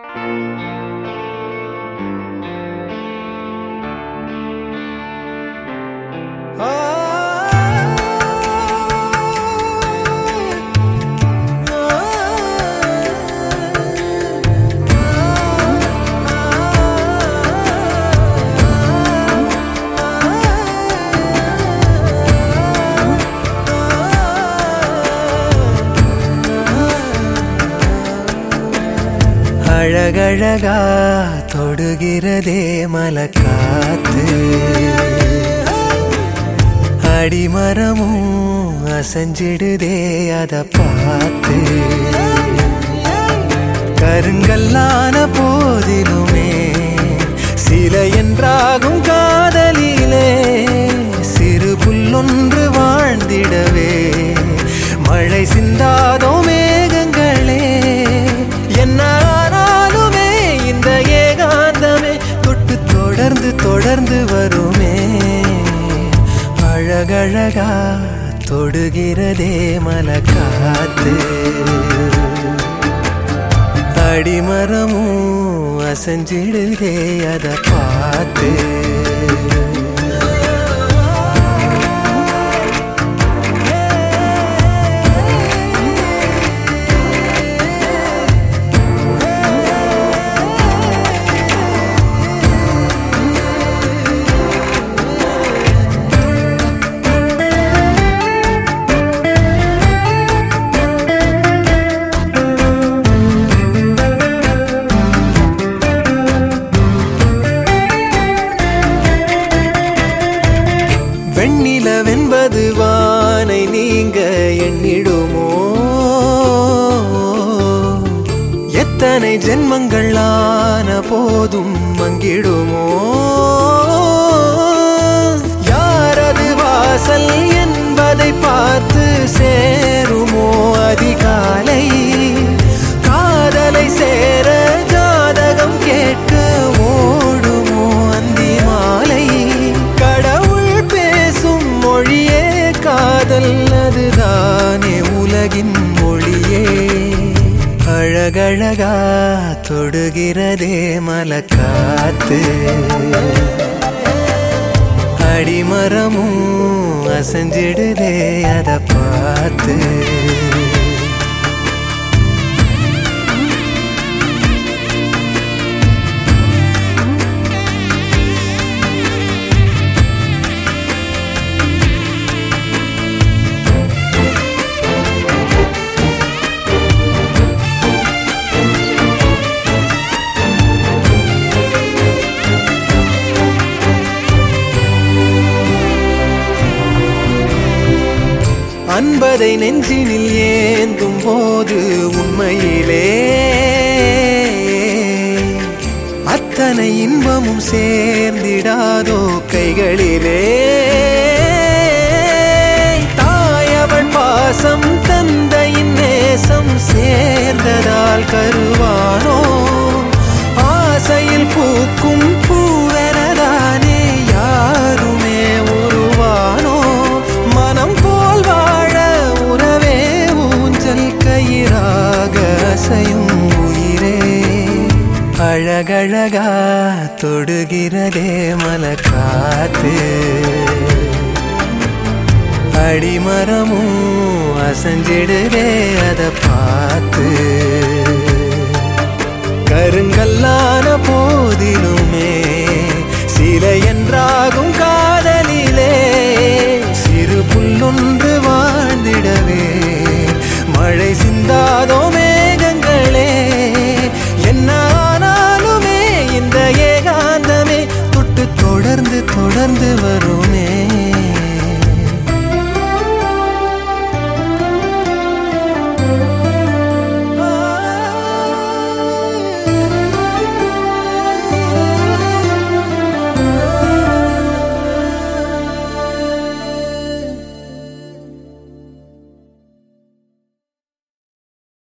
Música அழகழகா தொடுகிறதே மலக்காத்து. அடிமரமும் அசைஞ்சிடுதே அதை பார்த்து. கருங்கல்லான போதிலுமே சில என்றாகும் கா தொடர்ந்து வருமே. அழகழகா தொடுகிறதே மலக்காத்து. அடிமரமும் அசைஞ்சிடுதே அதை பார்த்து. எத்தனை ஜென்மங்கள் ஆன போதும் மங்கிடுமோ அழகா தொடுகிறதே மலக்காத்து. அடிமரமும் அசைஞ்சிடுதே அதை பார்த்து. அன்பதை நெஞ்சினில் ஏந்தும் போது உண்மையிலே. அத்தனை இன்பமும் சேர்ந்திடாதோ கைகளிலே. தாயவள் பாசம் தந்தையின் நேசம் சேர்ந்ததால் கருவானோ. ஆசையில் பூக்கும் பூ அழகழகா தொடுகிறதே மலக்காத்து. அடிமரமும் அசைஞ்சிடுதே அதை பார்த்து.